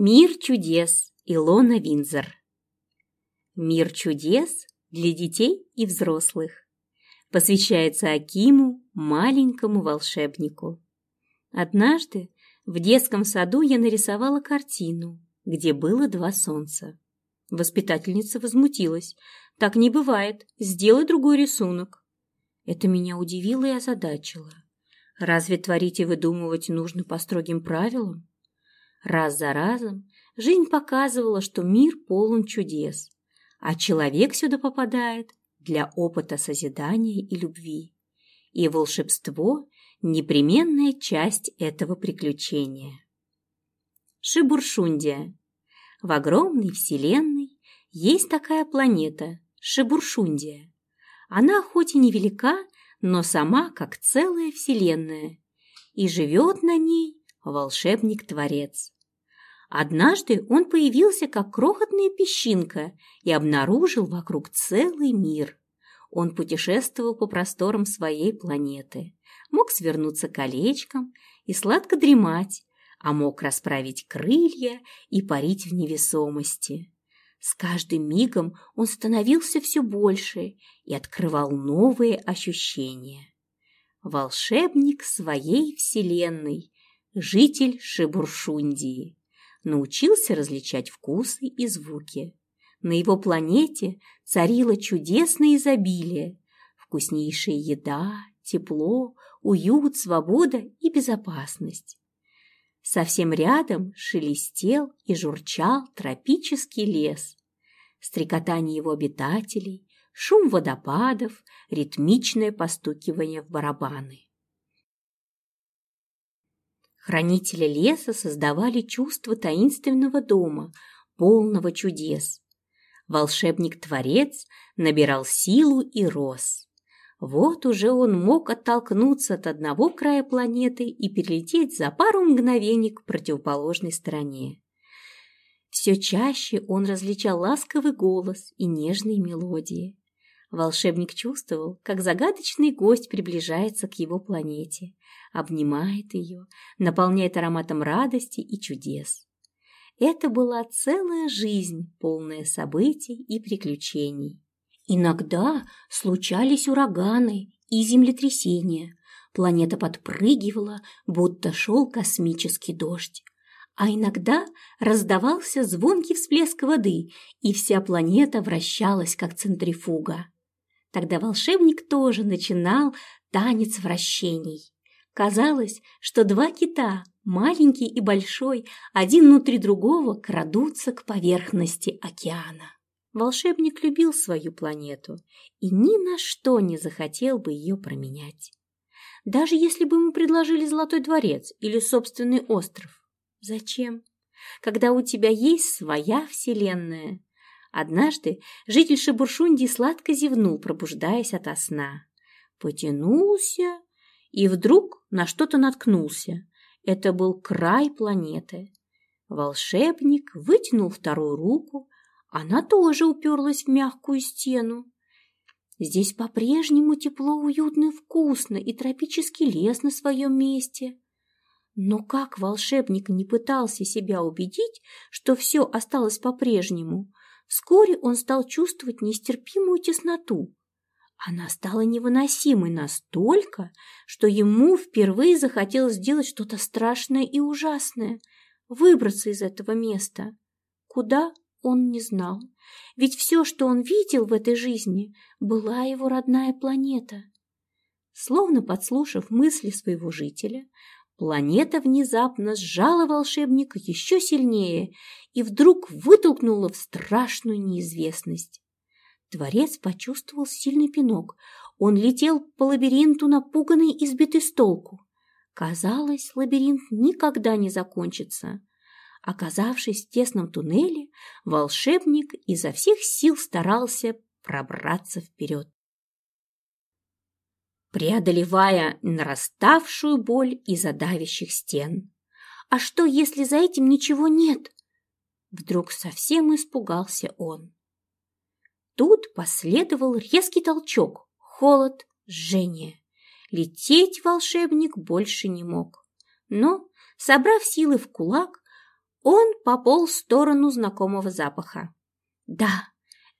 Мир чудес. Илона Винзер. Мир чудес для детей и взрослых. Посвящается Акиму, маленькому волшебнику. Однажды в детском саду я нарисовала картину, где было два солнца. Воспитательница возмутилась. «Так не бывает. Сделай другой рисунок». Это меня удивило и озадачило. Разве творить и выдумывать нужно по строгим правилам? Раз за разом жизнь показывала, что мир полон чудес, а человек сюда попадает для опыта созидания и любви. И волшебство – непременная часть этого приключения. Шибуршундия. В огромной вселенной есть такая планета – Шибуршундия. Она хоть и невелика, но сама как целая вселенная, и живет на ней волшебник-творец. Однажды он появился как крохотная песчинка и обнаружил вокруг целый мир. Он путешествовал по просторам своей планеты, мог свернуться колечком и сладко дремать, а мог расправить крылья и парить в невесомости. С каждым мигом он становился все больше и открывал новые ощущения. Волшебник своей вселенной, житель Шибуршундии, научился различать вкусы и звуки. На его планете царило чудесное изобилие, вкуснейшая еда, тепло, уют, свобода и безопасность. Совсем рядом шелестел и журчал тропический лес. Стрекотание его обитателей, шум водопадов, ритмичное постукивание в барабаны. Хранители леса создавали чувство таинственного дома, полного чудес. Волшебник-творец набирал силу и рос. Вот уже он мог оттолкнуться от одного края планеты и перелететь за пару мгновений к противоположной стороне. Все чаще он различал ласковый голос и нежные мелодии. Волшебник чувствовал, как загадочный гость приближается к его планете, обнимает ее, наполняет ароматом радости и чудес. Это была целая жизнь, полная событий и приключений. Иногда случались ураганы и землетрясения. Планета подпрыгивала, будто шел космический дождь. А иногда раздавался звонкий всплеск воды, и вся планета вращалась, как центрифуга. Тогда волшебник тоже начинал танец вращений. Казалось, что два кита, маленький и большой, один внутри другого, крадутся к поверхности океана. Волшебник любил свою планету и ни на что не захотел бы ее променять. Даже если бы ему предложили Золотой дворец или собственный остров. Зачем? Когда у тебя есть своя вселенная. Однажды житель Шабуршунди сладко зевнул, пробуждаясь ото сна. Потянулся и вдруг на что-то наткнулся. Это был край планеты. Волшебник вытянул вторую руку, она тоже уперлась в мягкую стену. Здесь по-прежнему тепло, уютно и вкусно, и тропический лес на своем месте. Но как волшебник не пытался себя убедить, что все осталось по-прежнему, вскоре он стал чувствовать нестерпимую тесноту. Она стала невыносимой настолько, что ему впервые захотелось сделать что-то страшное и ужасное, выбраться из этого места. Куда он не знал, ведь все, что он видел в этой жизни, была его родная планета. Словно подслушав мысли своего жителя, планета внезапно сжала волшебника еще сильнее и вдруг вытолкнула в страшную неизвестность. Творец почувствовал сильный пинок. Он летел по лабиринту, напуганный и сбитый с толку. Казалось, лабиринт никогда не закончится. Оказавшись в тесном туннеле, волшебник изо всех сил старался пробраться вперед. Преодолевая нараставшую боль из-за давящих стен. А что, если за этим ничего нет? Вдруг совсем испугался он. Тут последовал резкий толчок, холод, жжение. Лететь волшебник больше не мог. Но, собрав силы в кулак, Он пополз в сторону знакомого запаха. Да,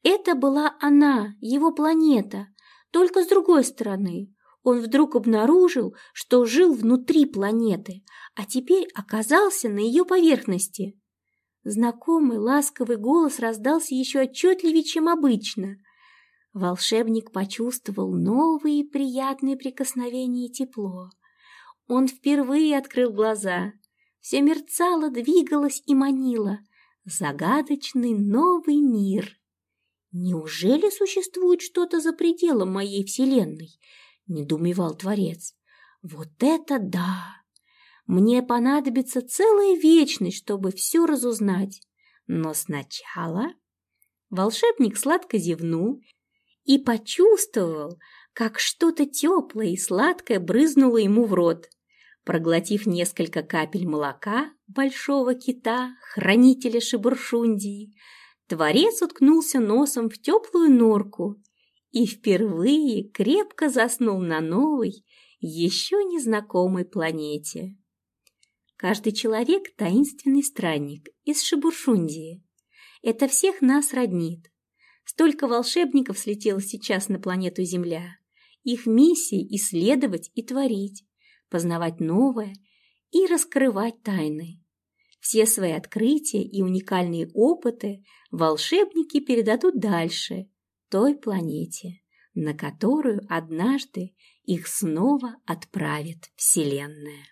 это была она, его планета, только с другой стороны. Он вдруг обнаружил, что жил внутри планеты, а теперь оказался на ее поверхности. Знакомый ласковый голос раздался еще отчетливее, чем обычно. Волшебник почувствовал новые приятные прикосновения и тепло. Он впервые открыл глаза. Все мерцало, двигалось и манило. Загадочный новый мир. Неужели существует что-то за пределом моей вселенной? Недоумевал Творец. Вот это да! Мне понадобится целая вечность, чтобы все разузнать. Но сначала... Волшебник сладко зевнул и почувствовал, как что-то теплое и сладкое брызнуло ему в рот. Проглотив несколько капель молока большого кита, хранителя Шибуршундии, Творец уткнулся носом в теплую норку и впервые крепко заснул на новой, еще незнакомой планете. Каждый человек – таинственный странник из Шибуршундии. Это всех нас роднит. Столько волшебников слетело сейчас на планету Земля. Их миссия – исследовать и творить, познавать новое и раскрывать тайны. Все свои открытия и уникальные опыты волшебники передадут дальше, той планете, на которую однажды их снова отправит Вселенная.